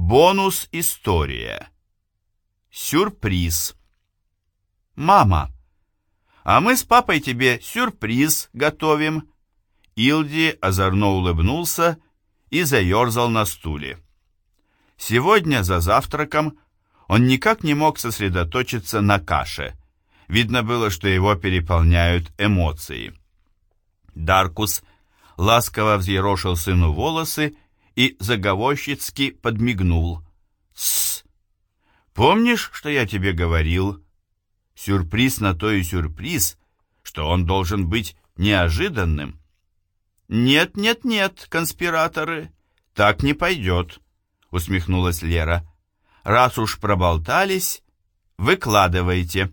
Бонус история. Сюрприз. Мама, а мы с папой тебе сюрприз готовим. Илди озорно улыбнулся и заерзал на стуле. Сегодня за завтраком он никак не мог сосредоточиться на каше. Видно было, что его переполняют эмоции. Даркус ласково взъерошил сыну волосы и заговорщицки подмигнул. «Тссс! Помнишь, что я тебе говорил? Сюрприз на то и сюрприз, что он должен быть неожиданным». «Нет, нет, нет, конспираторы, так не пойдет», — усмехнулась Лера. «Раз уж проболтались, выкладывайте».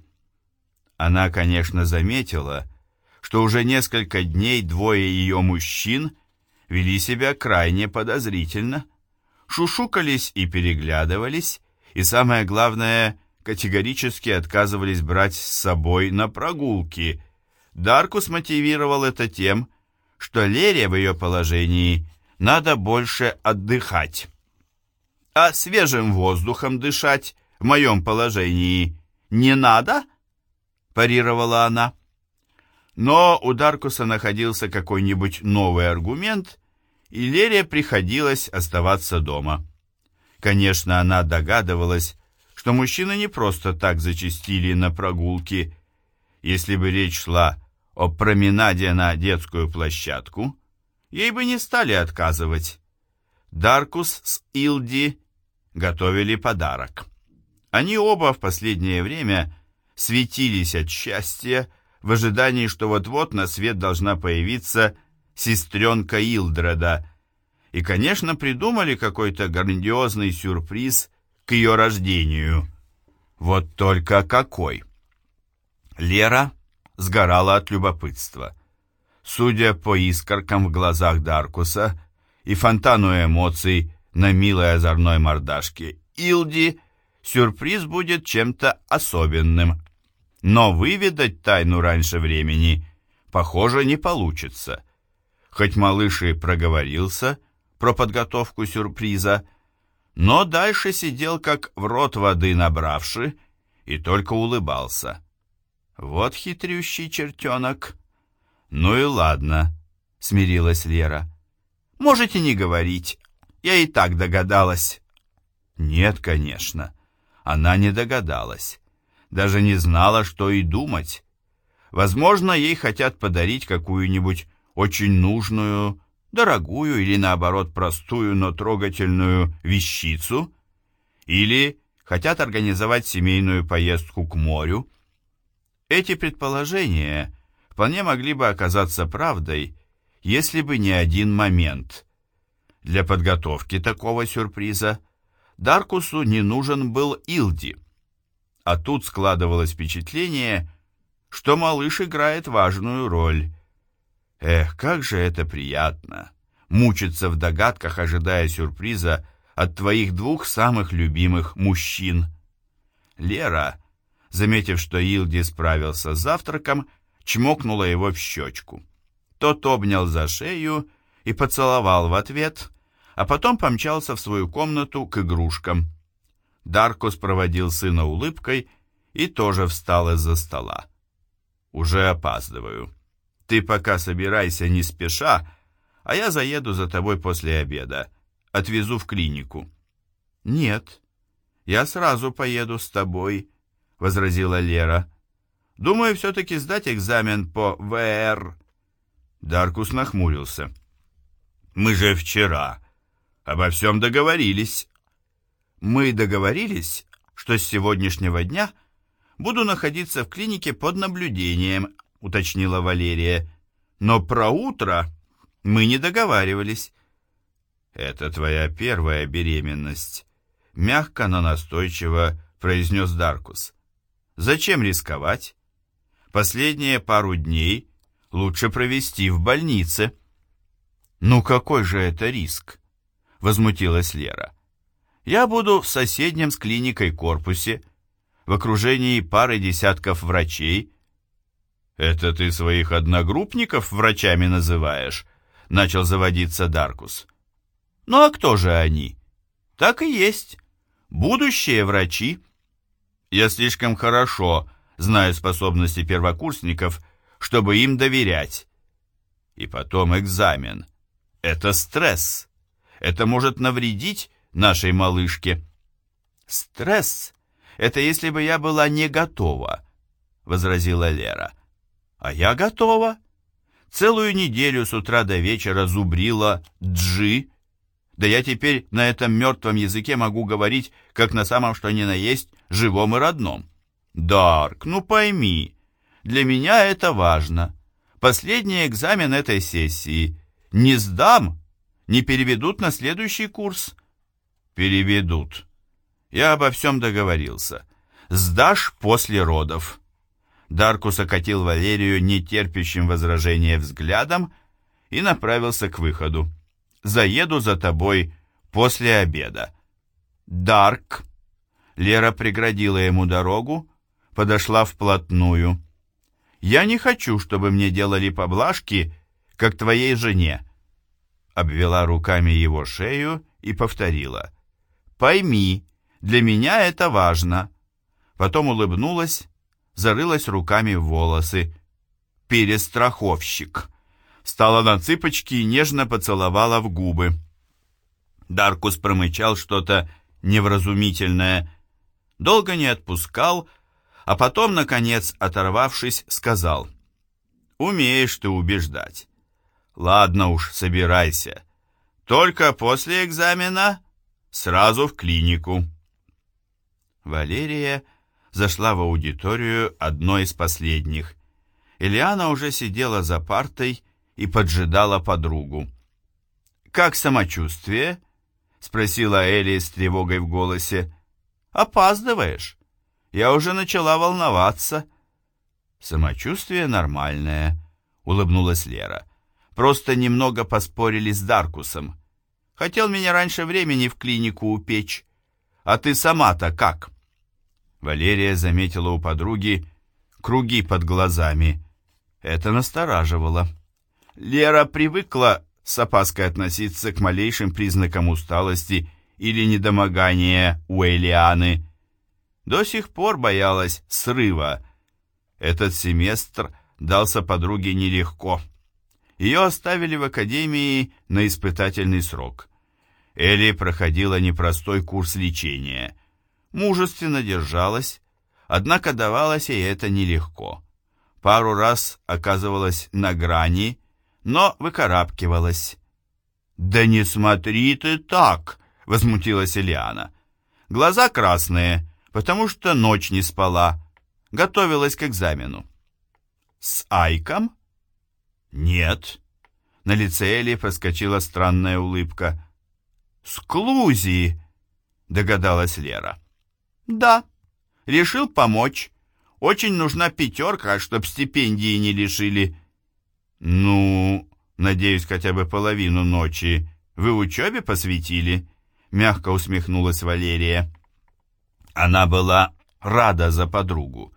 Она, конечно, заметила, что уже несколько дней двое ее мужчин вели себя крайне подозрительно, шушукались и переглядывались, и самое главное, категорически отказывались брать с собой на прогулки. Даркус мотивировал это тем, что Лере в ее положении надо больше отдыхать. А свежим воздухом дышать в моем положении не надо? парировала она. Но у Даркуса находился какой-нибудь новый аргумент, и Лере приходилось оставаться дома. Конечно, она догадывалась, что мужчины не просто так зачастили на прогулки. Если бы речь шла о променаде на детскую площадку, ей бы не стали отказывать. Даркус с Илди готовили подарок. Они оба в последнее время светились от счастья, в ожидании, что вот-вот на свет должна появиться сестренка Илдреда, и, конечно, придумали какой-то грандиозный сюрприз к ее рождению. Вот только какой! Лера сгорала от любопытства. Судя по искоркам в глазах Даркуса и фонтану эмоций на милой озорной мордашке Илди, сюрприз будет чем-то особенным. Но выведать тайну раньше времени, похоже, не получится. Хоть малыш и проговорился про подготовку сюрприза, но дальше сидел как в рот воды набравши и только улыбался. Вот хитрющий чертенок. Ну и ладно, смирилась Лера. Можете не говорить, я и так догадалась. Нет, конечно, она не догадалась даже не знала, что и думать. Возможно, ей хотят подарить какую-нибудь очень нужную, дорогую или, наоборот, простую, но трогательную вещицу, или хотят организовать семейную поездку к морю. Эти предположения вполне могли бы оказаться правдой, если бы не один момент. Для подготовки такого сюрприза Даркусу не нужен был Илди – а тут складывалось впечатление, что малыш играет важную роль. Эх, как же это приятно! Мучиться в догадках, ожидая сюрприза от твоих двух самых любимых мужчин. Лера, заметив, что Илди справился с завтраком, чмокнула его в щечку. Тот обнял за шею и поцеловал в ответ, а потом помчался в свою комнату к игрушкам. Даркус проводил сына улыбкой и тоже встал из-за стола. «Уже опаздываю. Ты пока собирайся не спеша, а я заеду за тобой после обеда. Отвезу в клинику». «Нет, я сразу поеду с тобой», — возразила Лера. «Думаю, все-таки сдать экзамен по ВР». Даркус нахмурился. «Мы же вчера обо всем договорились». Мы договорились, что с сегодняшнего дня буду находиться в клинике под наблюдением, уточнила Валерия. Но про утро мы не договаривались. Это твоя первая беременность, мягко, но настойчиво произнес Даркус. Зачем рисковать? Последние пару дней лучше провести в больнице. Ну какой же это риск? Возмутилась Лера. Я буду в соседнем с клиникой корпусе, в окружении пары десятков врачей. «Это ты своих одногруппников врачами называешь?» — начал заводиться Даркус. «Ну а кто же они? Так и есть. Будущие врачи. Я слишком хорошо знаю способности первокурсников, чтобы им доверять. И потом экзамен. Это стресс. Это может навредить нашей малышке. Стресс — это если бы я была не готова, — возразила Лера. А я готова. Целую неделю с утра до вечера зубрила джи. Да я теперь на этом мертвом языке могу говорить, как на самом что ни на есть, живом и родном. Дарк, ну пойми, для меня это важно. Последний экзамен этой сессии. Не сдам, не переведут на следующий курс. Переведут. Я обо всем договорился. Сдашь после родов. Даркус окатил Валерию нетерпящим возражения взглядом и направился к выходу. «Заеду за тобой после обеда». «Дарк!» Лера преградила ему дорогу, подошла вплотную. «Я не хочу, чтобы мне делали поблажки, как твоей жене». Обвела руками его шею и повторила. «Пойми, для меня это важно». Потом улыбнулась зарылась руками в волосы. «Перестраховщик!» Встала на цыпочки и нежно поцеловала в губы. Даркус промычал что-то невразумительное. Долго не отпускал, а потом, наконец, оторвавшись, сказал. «Умеешь ты убеждать. Ладно уж, собирайся. Только после экзамена сразу в клинику». Валерия зашла в аудиторию одной из последних. Ильяна уже сидела за партой и поджидала подругу. «Как самочувствие?» — спросила Элли с тревогой в голосе. «Опаздываешь. Я уже начала волноваться». «Самочувствие нормальное», — улыбнулась Лера. «Просто немного поспорили с Даркусом. Хотел меня раньше времени в клинику упечь. А ты сама-то как?» Валерия заметила у подруги круги под глазами. Это настораживало. Лера привыкла с опаской относиться к малейшим признакам усталости или недомогания у Элианы. До сих пор боялась срыва. Этот семестр дался подруге нелегко. Ее оставили в академии на испытательный срок. Элли проходила непростой курс лечения – мужественно держалась, однако давалось ей это нелегко. Пару раз оказывалась на грани, но выкарабкивалась. «Да не смотри ты так!» — возмутилась Ильяна. «Глаза красные, потому что ночь не спала, готовилась к экзамену». «С Айком?» «Нет». На лице Эли проскочила странная улыбка. «С Клузи!» — догадалась Лера. «Да, решил помочь. Очень нужна пятерка, чтоб стипендии не лишили». «Ну, надеюсь, хотя бы половину ночи вы учебе посвятили?» Мягко усмехнулась Валерия. Она была рада за подругу.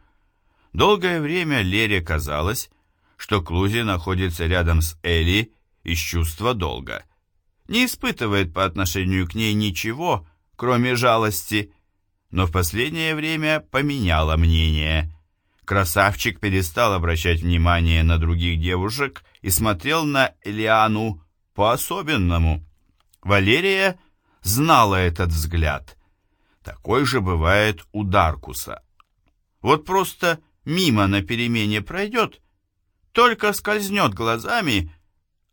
Долгое время Лере казалось, что Клузи находится рядом с Элли из чувства долга. Не испытывает по отношению к ней ничего, кроме жалости, но в последнее время поменяла мнение. Красавчик перестал обращать внимание на других девушек и смотрел на Элиану по-особенному. Валерия знала этот взгляд. Такой же бывает у Даркуса. Вот просто мимо на перемене пройдет, только скользнет глазами,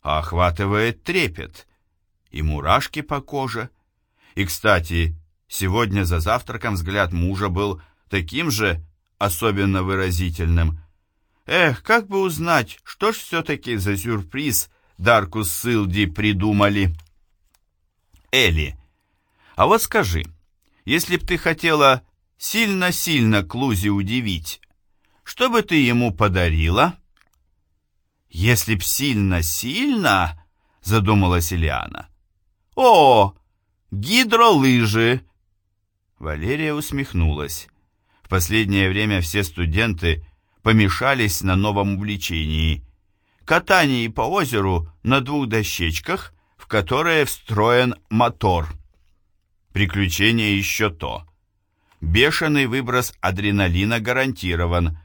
а охватывает трепет и мурашки по коже. И, кстати, Сегодня за завтраком взгляд мужа был таким же особенно выразительным. Эх, как бы узнать, что ж все-таки за сюрприз Даркус Силди придумали. Элли, а вот скажи, если б ты хотела сильно-сильно Клузи удивить, что бы ты ему подарила? Если б сильно-сильно, задумалась Ильяна. О, гидролыжи! Валерия усмехнулась. В последнее время все студенты помешались на новом увлечении – катании по озеру на двух дощечках, в которые встроен мотор. Приключение еще то. Бешеный выброс адреналина гарантирован.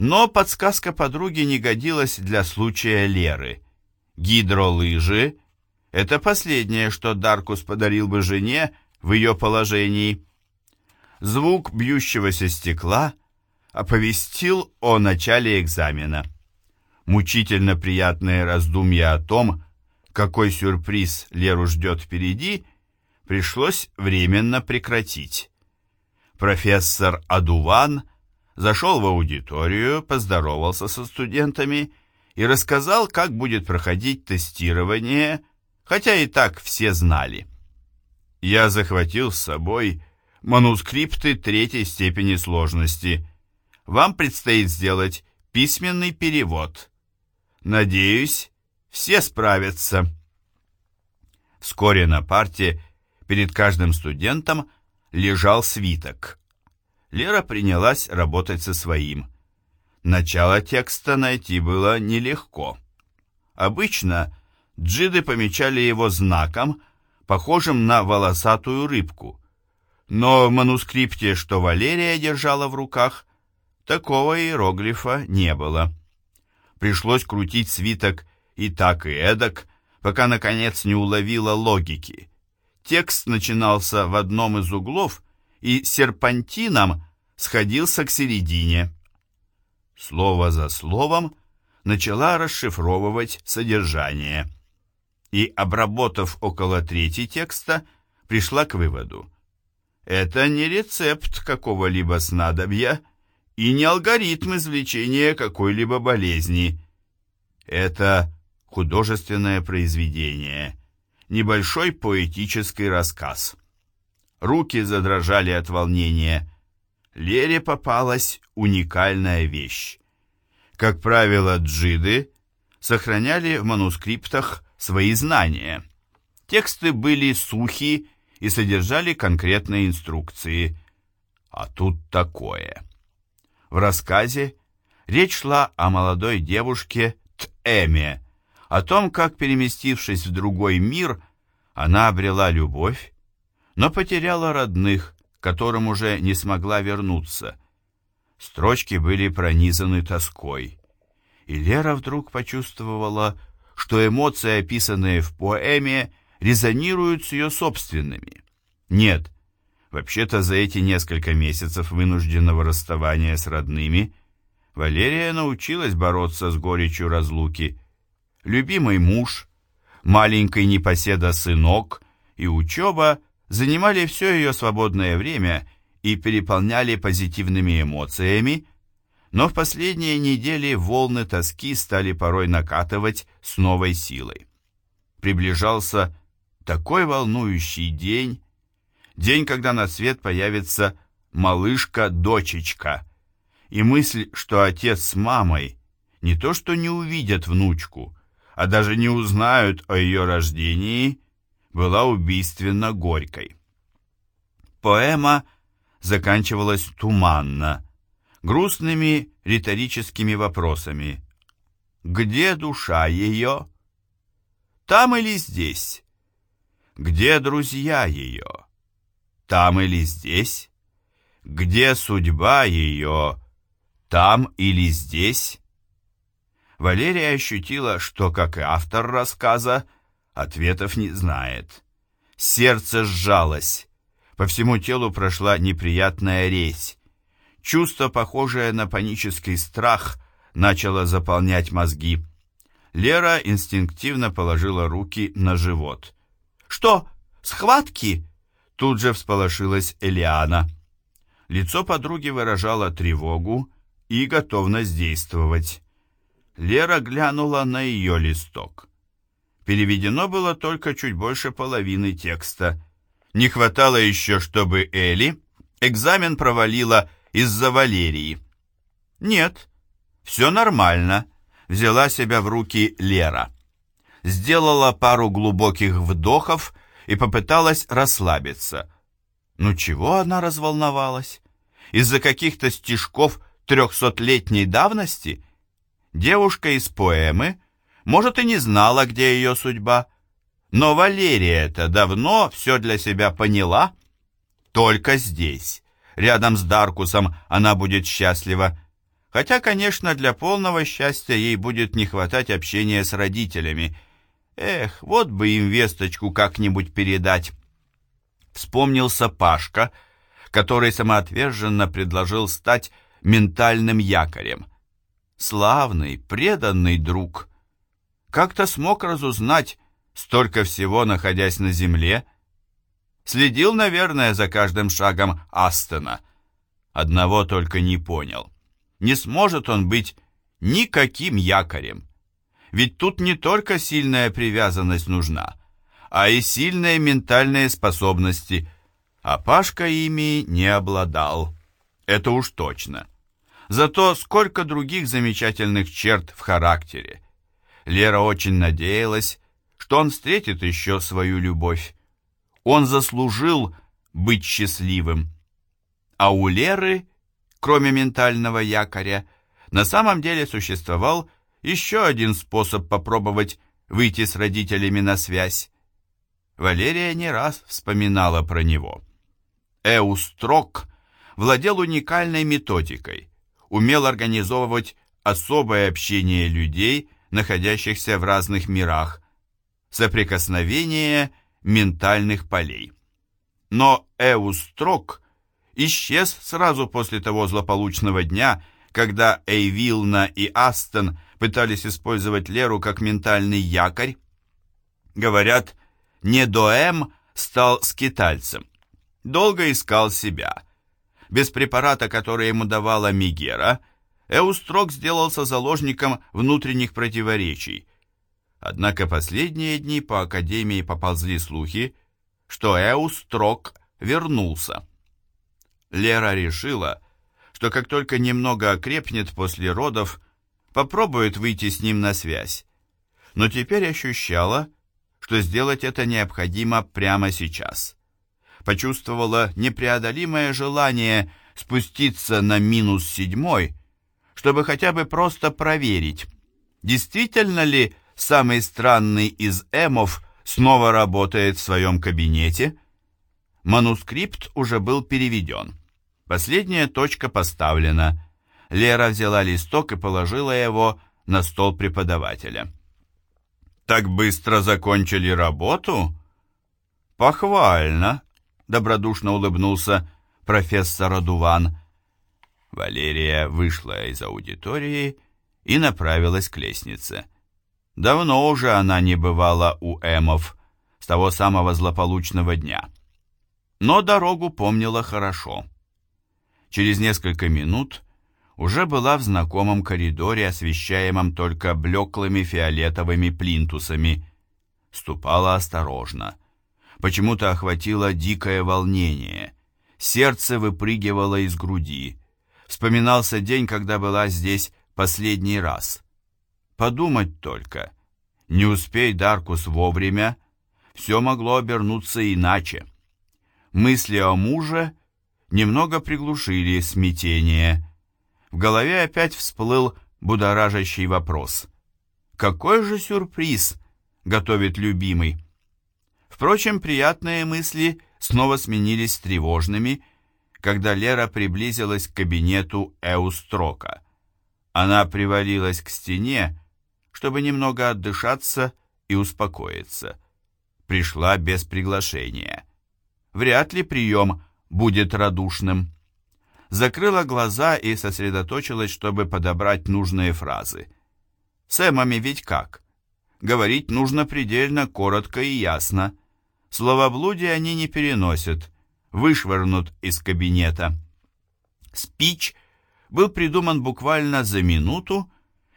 Но подсказка подруги не годилась для случая Леры. Гидролыжи — это последнее, что Даркус подарил бы жене в ее положении. Звук бьющегося стекла оповестил о начале экзамена. Мучительно приятное раздумье о том, какой сюрприз Леру ждет впереди, пришлось временно прекратить. Профессор Адуван зашел в аудиторию, поздоровался со студентами и рассказал, как будет проходить тестирование, хотя и так все знали. Я захватил с собой манускрипты третьей степени сложности. Вам предстоит сделать письменный перевод. Надеюсь, все справятся. Вскоре на парте перед каждым студентом лежал свиток. Лера принялась работать со своим. Начало текста найти было нелегко. Обычно джиды помечали его знаком, похожим на волосатую рыбку. Но в манускрипте, что Валерия держала в руках, такого иероглифа не было. Пришлось крутить свиток и так, и эдак, пока, наконец, не уловила логики. Текст начинался в одном из углов и серпантином сходился к середине. Слово за словом начала расшифровывать содержание. И, обработав около трети текста, пришла к выводу. Это не рецепт какого-либо снадобья и не алгоритм извлечения какой-либо болезни. Это художественное произведение, небольшой поэтический рассказ. Руки задрожали от волнения. Лере попалась уникальная вещь. Как правило, джиды сохраняли в манускриптах свои знания. Тексты были сухи и содержали конкретные инструкции. А тут такое. В рассказе речь шла о молодой девушке Тэме, о том, как, переместившись в другой мир, она обрела любовь, но потеряла родных, которым уже не смогла вернуться. Строчки были пронизаны тоской, и Лера вдруг почувствовала, что эмоции, описанные в поэме, резонируют с ее собственными. Нет, вообще-то за эти несколько месяцев вынужденного расставания с родными Валерия научилась бороться с горечью разлуки – любимый муж, маленький непоседа сынок и учеба занимали все ее свободное время и переполняли позитивными эмоциями, но в последние недели волны тоски стали порой накатывать с новой силой. Приближался такой волнующий день, день, когда на свет появится малышка-дочечка, и мысль, что отец с мамой не то что не увидят внучку, а даже не узнают о ее рождении, была убийственно горькой. Поэма заканчивалась туманно, грустными риторическими вопросами. «Где душа ее?» «Там или здесь?» «Где друзья ее?» «Там или здесь?» «Где судьба ее?» «Там или здесь?» Валерия ощутила, что, как и автор рассказа, ответов не знает. Сердце сжалось. По всему телу прошла неприятная резь. Чувство, похожее на панический страх, начало заполнять мозги. Лера инстинктивно положила руки на живот. «Что, схватки?» Тут же всполошилась Элиана. Лицо подруги выражало тревогу и готовность действовать. Лера глянула на ее листок. Переведено было только чуть больше половины текста. Не хватало еще, чтобы Элли экзамен провалила из-за Валерии. Нет, все нормально, взяла себя в руки Лера. Сделала пару глубоких вдохов и попыталась расслабиться. Ну чего она разволновалась? Из-за каких-то стишков трехсотлетней давности – Девушка из поэмы, может, и не знала, где ее судьба, Но Валерия-то давно все для себя поняла. Только здесь, рядом с Даркусом, она будет счастлива. Хотя, конечно, для полного счастья ей будет не хватать общения с родителями. Эх, вот бы им весточку как-нибудь передать. Вспомнился Пашка, который самоотверженно предложил стать ментальным якорем. Славный, преданный друг. Как-то смог разузнать столько всего, находясь на земле. Следил, наверное, за каждым шагом Астона. Одного только не понял. Не сможет он быть никаким якорем. Ведь тут не только сильная привязанность нужна, а и сильные ментальные способности, а Пашка ими не обладал. Это уж точно. Зато сколько других замечательных черт в характере. Лера очень надеялась, что он встретит еще свою любовь. Он заслужил быть счастливым. А у Леры, кроме ментального якоря, на самом деле существовал еще один способ попробовать выйти с родителями на связь. Валерия не раз вспоминала про него. Эустрок владел уникальной методикой, умел организовывать особое общение людей, находящихся в разных мирах, соприкосновение ментальных полей. Но Эустрок исчез сразу после того злополучного дня, когда Эйвилна и Астон пытались использовать Леру как ментальный якорь. Говорят, Недоэм стал скитальцем. Долго искал себя. Без препарата, который ему давала Мигера, Эустрок сделался заложником внутренних противоречий. Однако последние дни по Академии поползли слухи, что Эустрок вернулся. Лера решила, что как только немного окрепнет после родов, попробует выйти с ним на связь. Но теперь ощущала, что сделать это необходимо прямо сейчас. Почувствовала непреодолимое желание спуститься на минус седьмой, чтобы хотя бы просто проверить, действительно ли самый странный из эмов снова работает в своем кабинете. Манускрипт уже был переведен. Последняя точка поставлена. Лера взяла листок и положила его на стол преподавателя. «Так быстро закончили работу?» «Похвально», — добродушно улыбнулся профессор Адуван. Валерия вышла из аудитории и направилась к лестнице. Давно уже она не бывала у Эмов, с того самого злополучного дня. Но дорогу помнила хорошо. Через несколько минут уже была в знакомом коридоре, освещаемом только блеклыми фиолетовыми плинтусами. Ступала осторожно. Почему-то охватило дикое волнение. Сердце выпрыгивало из груди. Вспоминался день, когда была здесь последний раз. Подумать только. Не успей Даркус вовремя, все могло обернуться иначе. Мысли о муже немного приглушили смятение. В голове опять всплыл будоражащий вопрос. Какой же сюрприз готовит любимый? Впрочем, приятные мысли снова сменились тревожными, когда Лера приблизилась к кабинету Эустрока. Она привалилась к стене, чтобы немного отдышаться и успокоиться. Пришла без приглашения. Вряд ли прием будет радушным закрыла глаза и сосредоточилась, чтобы подобрать нужные фразы. С эмами ведь как? Говорить нужно предельно коротко и ясно. Словоблудие они не переносят, вышвырнут из кабинета. Спич был придуман буквально за минуту,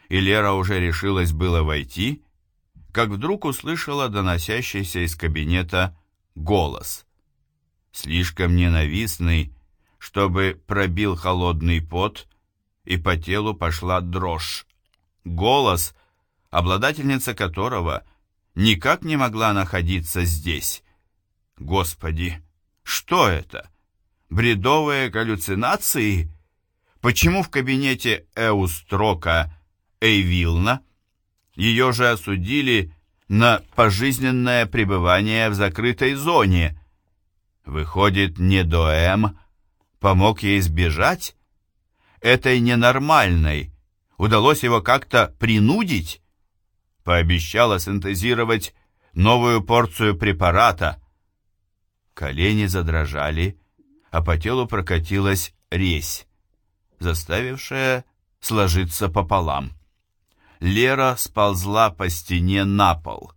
и Лера уже решилась было войти, как вдруг услышала доносящийся из кабинета голос. Слишком ненавистный, чтобы пробил холодный пот, и по телу пошла дрожь. Голос, обладательница которого никак не могла находиться здесь. Господи, что это? Бредовые галлюцинации? Почему в кабинете Эустрока Эйвилна? Ее же осудили на пожизненное пребывание в закрытой зоне. Выходит, не Доэм помог ей сбежать? Этой ненормальной удалось его как-то принудить? Пообещала синтезировать новую порцию препарата. Колени задрожали, а по телу прокатилась резь, заставившая сложиться пополам. Лера сползла по стене на пол.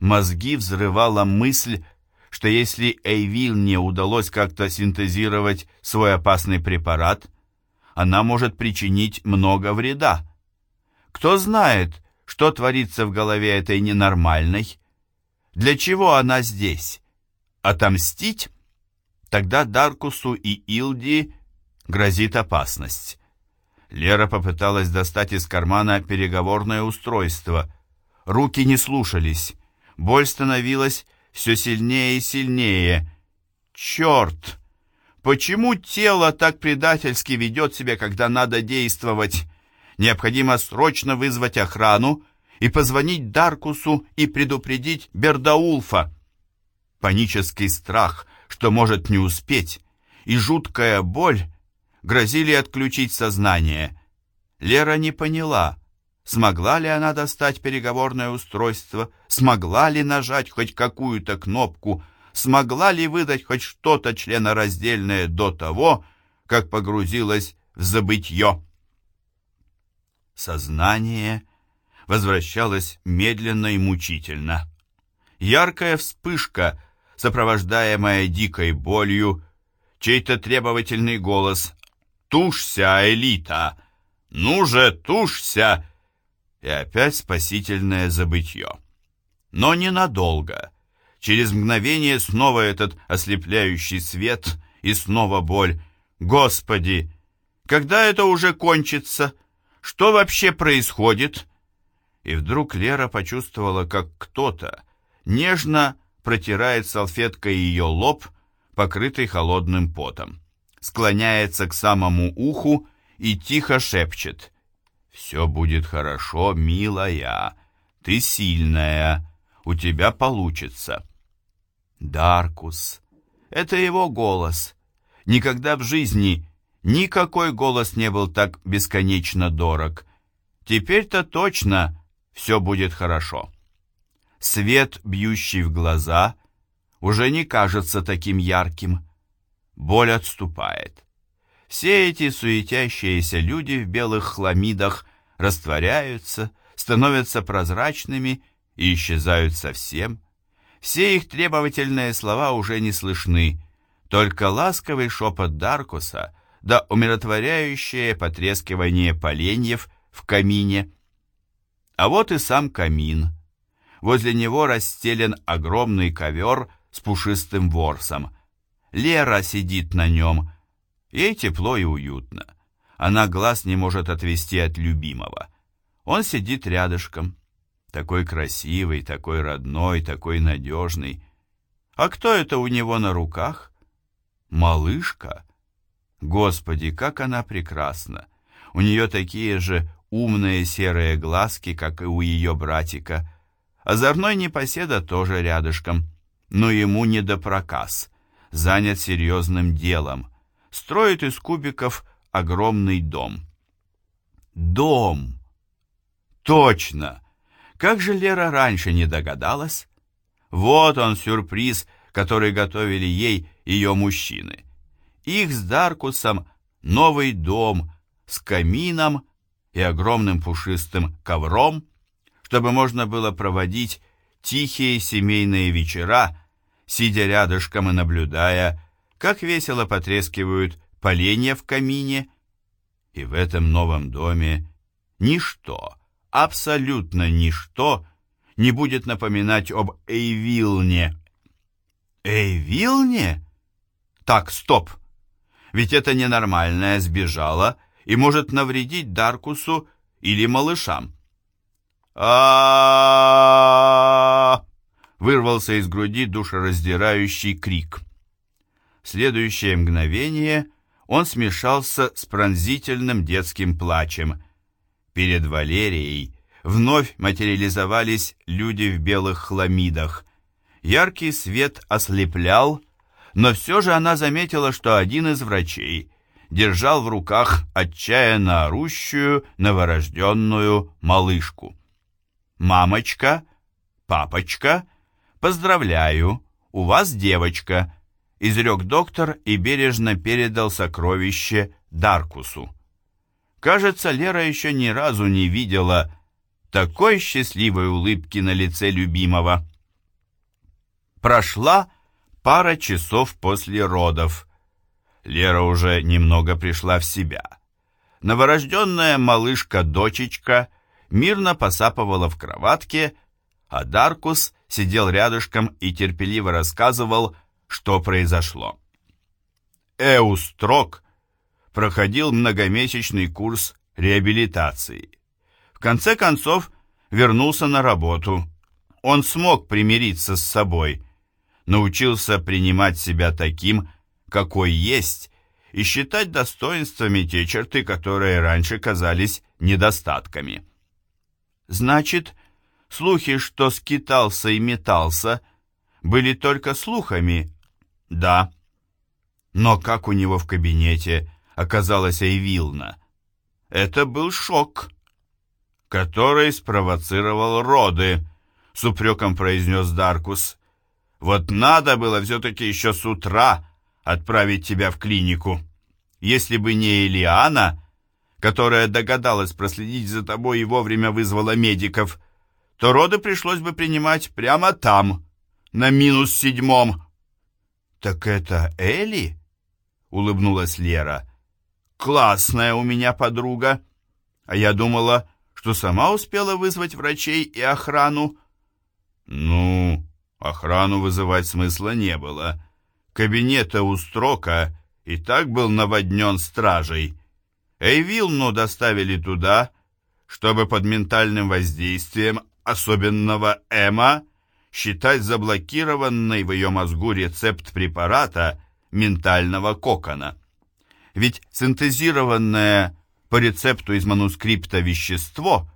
Мозги взрывала мысль, что если Эйвил не удалось как-то синтезировать свой опасный препарат, она может причинить много вреда. Кто знает, что творится в голове этой ненормальной? Для чего она здесь? Отомстить? Тогда Даркусу и Илди грозит опасность. Лера попыталась достать из кармана переговорное устройство. Руки не слушались. Боль становилась все сильнее и сильнее. Черт! Почему тело так предательски ведет себя, когда надо действовать? Необходимо срочно вызвать охрану и позвонить Даркусу и предупредить Бердаулфа. Панический страх, что может не успеть, и жуткая боль грозили отключить сознание. Лера не поняла, смогла ли она достать переговорное устройство, смогла ли нажать хоть какую-то кнопку, смогла ли выдать хоть что-то членораздельное до того, как погрузилась в забытье. Сознание возвращалось медленно и мучительно. Яркая вспышка, сопровождаемая дикой болью, чей-то требовательный голос «Тушься, элита! Ну же, тушься!» И опять спасительное забытье. Но ненадолго. Через мгновение снова этот ослепляющий свет и снова боль. «Господи! Когда это уже кончится?» Что вообще происходит?» И вдруг Лера почувствовала, как кто-то нежно протирает салфеткой ее лоб, покрытый холодным потом. Склоняется к самому уху и тихо шепчет. «Все будет хорошо, милая. Ты сильная. У тебя получится». Даркус. Это его голос. Никогда в жизни Никакой голос не был так бесконечно дорог. Теперь-то точно все будет хорошо. Свет, бьющий в глаза, уже не кажется таким ярким. Боль отступает. Все эти суетящиеся люди в белых хламидах растворяются, становятся прозрачными и исчезают совсем. Все их требовательные слова уже не слышны, только ласковый шепот Даркуса — да умиротворяющее потрескивание поленьев в камине. А вот и сам камин. Возле него расстелен огромный ковер с пушистым ворсом. Лера сидит на нем. Ей тепло и уютно. Она глаз не может отвести от любимого. Он сидит рядышком. Такой красивый, такой родной, такой надежный. А кто это у него на руках? Малышка? Господи, как она прекрасна! У нее такие же умные серые глазки, как и у ее братика. Озорной непоседа тоже рядышком, но ему не до проказ. Занят серьезным делом. Строит из кубиков огромный дом. Дом! Точно! Как же Лера раньше не догадалась? Вот он, сюрприз, который готовили ей ее мужчины. Их с Даркусом новый дом с камином и огромным пушистым ковром, чтобы можно было проводить тихие семейные вечера, сидя рядышком и наблюдая, как весело потрескивают поленья в камине. И в этом новом доме ничто, абсолютно ничто не будет напоминать об Эйвилне. Эйвилне? Так, стоп! ведь это ненормальное сбежала и может навредить Даркусу или малышам. А вырвался из груди душераздирающий крик. В следующее мгновение он смешался с пронзительным детским плачем. Перед Валерией вновь материализовались люди в белых хламидах. Яркий свет ослеплял, но все же она заметила, что один из врачей держал в руках отчаянно орущую новорожденную малышку. «Мамочка, папочка, поздравляю, у вас девочка», изрек доктор и бережно передал сокровище Даркусу. Кажется, Лера еще ни разу не видела такой счастливой улыбки на лице любимого. Прошла пара часов после родов. Лера уже немного пришла в себя. Новорожденная малышка-дочечка мирно посапывала в кроватке, а Даркус сидел рядышком и терпеливо рассказывал, что произошло. Эустрок проходил многомесячный курс реабилитации. В конце концов вернулся на работу. Он смог примириться с собой, научился принимать себя таким, какой есть, и считать достоинствами те черты, которые раньше казались недостатками. Значит, слухи, что скитался и метался, были только слухами? Да. Но как у него в кабинете оказалась Эйвилна? Это был шок, который спровоцировал роды, с упреком произнес Даркус. Вот надо было все-таки еще с утра отправить тебя в клинику. Если бы не Элиана, которая догадалась проследить за тобой и вовремя вызвала медиков, то роды пришлось бы принимать прямо там, на минус седьмом. «Так это Элли?» — улыбнулась Лера. «Классная у меня подруга. А я думала, что сама успела вызвать врачей и охрану». «Ну, Охрану вызывать смысла не было. Кабинета у Строка и так был наводнен стражей. Эйвилну доставили туда, чтобы под ментальным воздействием особенного Эма считать заблокированный в ее мозгу рецепт препарата ментального кокона. Ведь синтезированное по рецепту из манускрипта вещество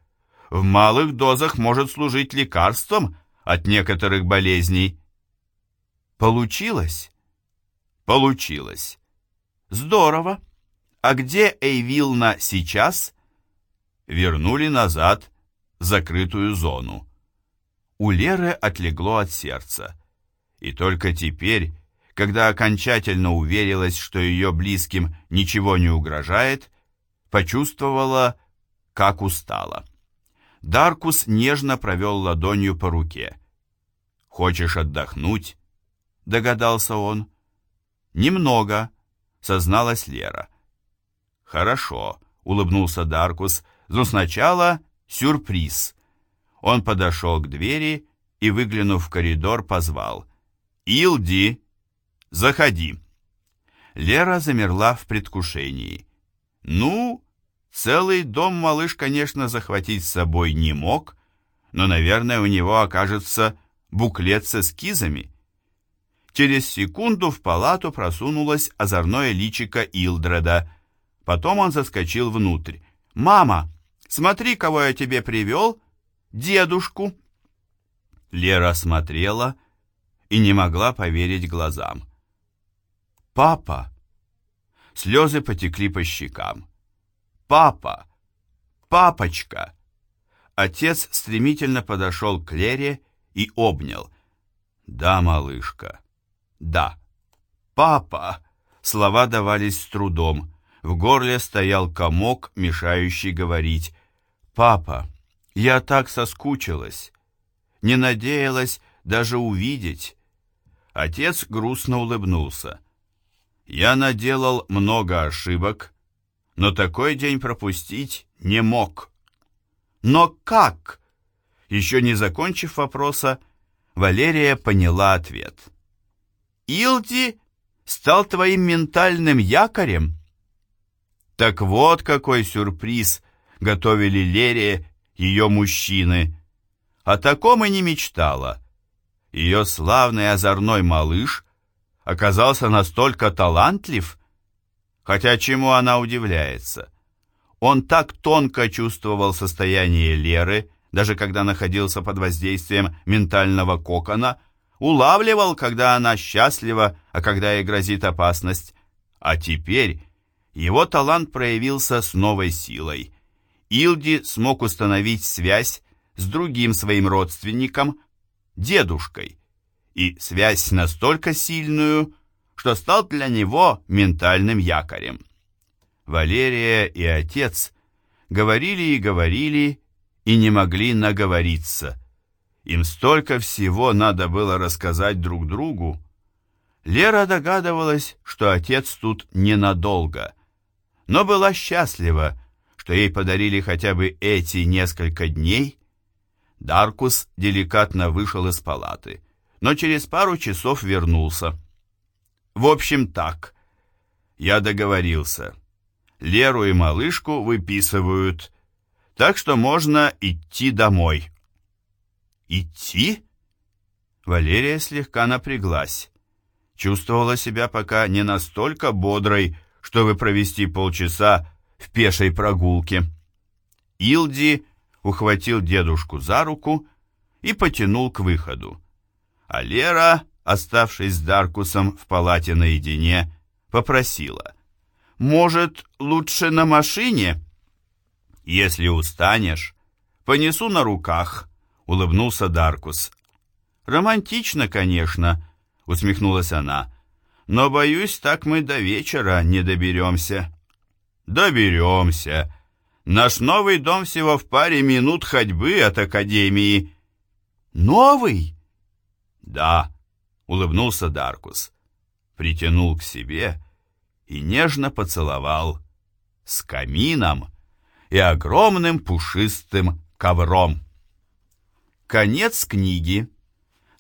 в малых дозах может служить лекарством – от некоторых болезней. Получилось? Получилось. Здорово. А где Эйвилна сейчас? Вернули назад закрытую зону. У Леры отлегло от сердца. И только теперь, когда окончательно уверилась, что ее близким ничего не угрожает, почувствовала, как устала. Даркус нежно провел ладонью по руке. «Хочешь отдохнуть?» — догадался он. «Немного», — созналась Лера. «Хорошо», — улыбнулся Даркус, — «но сначала сюрприз». Он подошел к двери и, выглянув в коридор, позвал. «Илди, заходи». Лера замерла в предвкушении. «Ну, целый дом малыш, конечно, захватить с собой не мог, но, наверное, у него окажется буклет с эскизами. Через секунду в палату просунулось озорное личико Илдреда. Потом он заскочил внутрь. «Мама, смотри, кого я тебе привел! Дедушку!» Лера смотрела и не могла поверить глазам. «Папа!» Слезы потекли по щекам. «Папа! Папочка!» Отец стремительно подошел к Лере и обнял. «Да, малышка, да». «Папа!» Слова давались с трудом. В горле стоял комок, мешающий говорить. «Папа, я так соскучилась. Не надеялась даже увидеть». Отец грустно улыбнулся. «Я наделал много ошибок, но такой день пропустить не мог». «Но как?» Еще не закончив вопроса, Валерия поняла ответ. «Илди стал твоим ментальным якорем?» Так вот какой сюрприз готовили Лере ее мужчины. О таком и не мечтала. Ее славный озорной малыш оказался настолько талантлив, хотя чему она удивляется. Он так тонко чувствовал состояние Леры, даже когда находился под воздействием ментального кокона, улавливал, когда она счастлива, а когда ей грозит опасность. А теперь его талант проявился с новой силой. Илди смог установить связь с другим своим родственником, дедушкой, и связь настолько сильную, что стал для него ментальным якорем. Валерия и отец говорили и говорили, и не могли наговориться. Им столько всего надо было рассказать друг другу. Лера догадывалась, что отец тут ненадолго, но была счастлива, что ей подарили хотя бы эти несколько дней. Даркус деликатно вышел из палаты, но через пару часов вернулся. В общем, так. Я договорился. Леру и малышку выписывают, так что можно идти домой. Идти? Валерия слегка напряглась. Чувствовала себя пока не настолько бодрой, чтобы провести полчаса в пешей прогулке. Илди ухватил дедушку за руку и потянул к выходу. А Лера, оставшись с Даркусом в палате наедине, попросила. «Может, лучше на машине?» «Если устанешь, понесу на руках», — улыбнулся Даркус. «Романтично, конечно», — усмехнулась она, «но, боюсь, так мы до вечера не доберемся». «Доберемся. Наш новый дом всего в паре минут ходьбы от Академии». «Новый?» «Да», — улыбнулся Даркус, притянул к себе и нежно поцеловал. «С камином» и огромным пушистым ковром. Конец книги.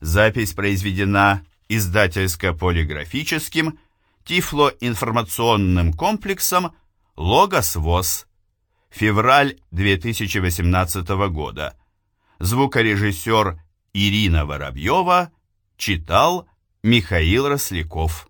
Запись произведена издательско-полиграфическим Тифло-информационным комплексом «Логос ВОЗ». Февраль 2018 года. Звукорежиссер Ирина Воробьева читал Михаил Росляков.